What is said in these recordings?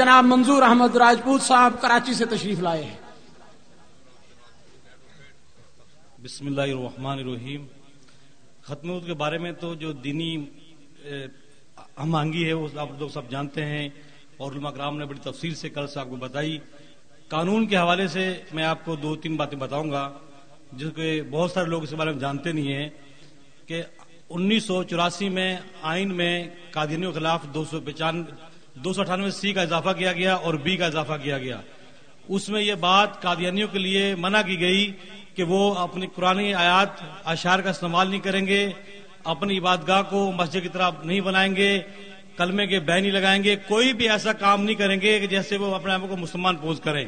جناب منظور احمد راجپوت صاحب کراچی سے تشریف لائے ہیں۔ بسم اللہ الرحمن الرحیم۔ ختم کے بارے میں تو جو دینی ہم ہے وہ آپ لوگ سب جانتے ہیں۔ اور علماء کرام نے بڑی تفصیل سے کل سے آپ کو بتائی۔ قانون کے حوالے سے میں آپ کو دو تین باتیں بتاؤں گا۔ جس کے بہت سارے لوگ اس بارے میں جانتے نہیں ہیں کہ انیس سو چوراسی میں آئین میں قادینیوں کے خلاف دو سو پچانوے دو سو اٹھانوے سی کا اضافہ کیا گیا اور بی کا اضافہ کیا گیا۔ اس میں یہ بات قادیانیوں کے لیے منع کی گئی کہ وہ اپنی قرآن آیات اشعار کا استعمال نہیں کریں گے، اپنی عبادت گاہ کو مسجد کی طرح نہیں بنائیں گے، کلمے کے بہ نہیں لگائیں گے، کوئی بھی ایسا کام نہیں کریں گے کہ جیسے وہ اپنے آپ کو مسلمان پوز کریں۔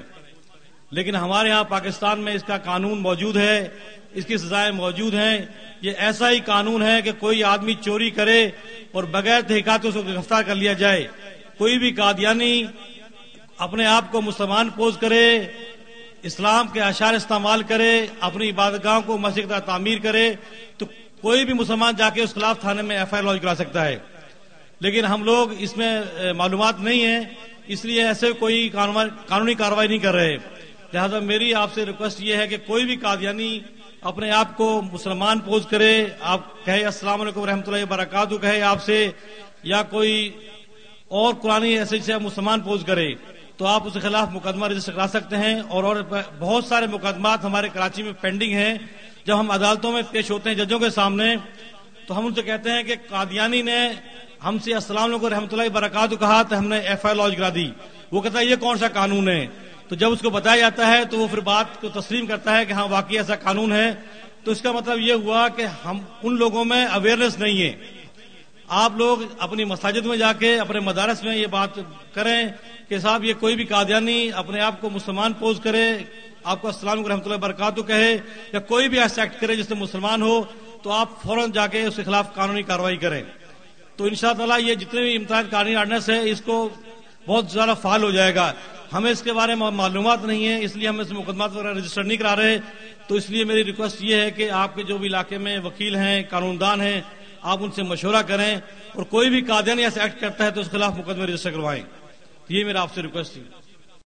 لیکن ہمارے ہاں پاکستان میں اس کا قانون موجود ہے، اس کی سزائیں موجود ہیں۔ یہ ایسا ہی قانون ہے کہ کوئی آدمی چوری کرے اور بغیر تحقیقات اس کو گرفتار کر لیا جائے۔ کوئی بھی قادیانی اپنے آپ کو مسلمان پوز کرے، اسلام کے اشعار استعمال کرے، اپنی عبادت گاہوں کو مسجد کا تعمیر کرے، تو کوئی بھی مسلمان جا کے اس خلاف تھانے میں ایف آئی آر لانچ کرا سکتا ہے۔ لیکن ہم لوگ اس میں معلومات نہیں ہیں، اس لیے ایسے کوئی قانونی کاروائی نہیں کر رہے۔ لہذا میری آپ سے ریکویسٹ یہ ہے کہ کوئی بھی قادیانی اپنے آپ کو مسلمان پوز کرے۔ آپ کہے السلام علیکم رحمۃ اللہ وبرکاتہ، کہے آپ سے، یا کوئی اور قرآن ایسے سے مسلمان پوز کرے تو آپ اس کے خلاف مقدمہ رجسٹر کرا سکتے ہیں اور, اور بہت سارے مقدمات ہمارے کراچی میں پینڈنگ ہیں۔ جب ہم عدالتوں میں پیش ہوتے ہیں ججوں کے سامنے تو ہم ان سے کہتے ہیں کہ قادیانی نے ہم سے السلام علیکم رحمۃ اللہ برکات کہا تو ہم نے ایف آئی لانچ کرا دی۔ وہ کہتا ہے یہ کون سا قانون ہے؟ تو جب اس کو بتایا جاتا ہے تو وہ پھر بات کو تسلیم کرتا ہے کہ ہاں واقعی ایسا قانون ہے۔ تو اس کا مطلب یہ ہوا کہ ہم ان لوگوں میں اویئرنیس نہیں ہے۔ آپ لوگ اپنی مساجد میں جا کے، اپنے مدارس میں یہ بات کریں کہ صاحب، یہ کوئی بھی قادیانی اپنے آپ کو مسلمان پوز کرے، آپ کو السلام رحمۃ اللہ برکاتہ کہے یا کوئی بھی ایسا ایکٹ کرے جس سے مسلمان ہو، تو آپ فوراً جا کے اس کے خلاف قانونی کاروائی کریں۔ تو ان شاء اللہ یہ جتنے بھی امتحان قانونی آرڈیننس ہے اس کو بہت زیادہ فعال ہو جائے گا۔ ہمیں اس کے بارے میں معلومات نہیں ہے اس لیے ہم اس مقدمات وغیرہ رجسٹر نہیں کرا رہے۔ تو اس لیے میری ریکویسٹ یہ ہے کہ آپ کے جو بھی علاقے میں وکیل ہیں، قانون دان ہیں آپ ان سے مشورہ کریں اور کوئی بھی قادین ایسا ایکٹ کرتا ہے تو اس خلاف مقدمہ رجسٹر کروائیں۔ یہ میرا آپ سے ریکویسٹ ہے۔